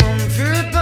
mon fut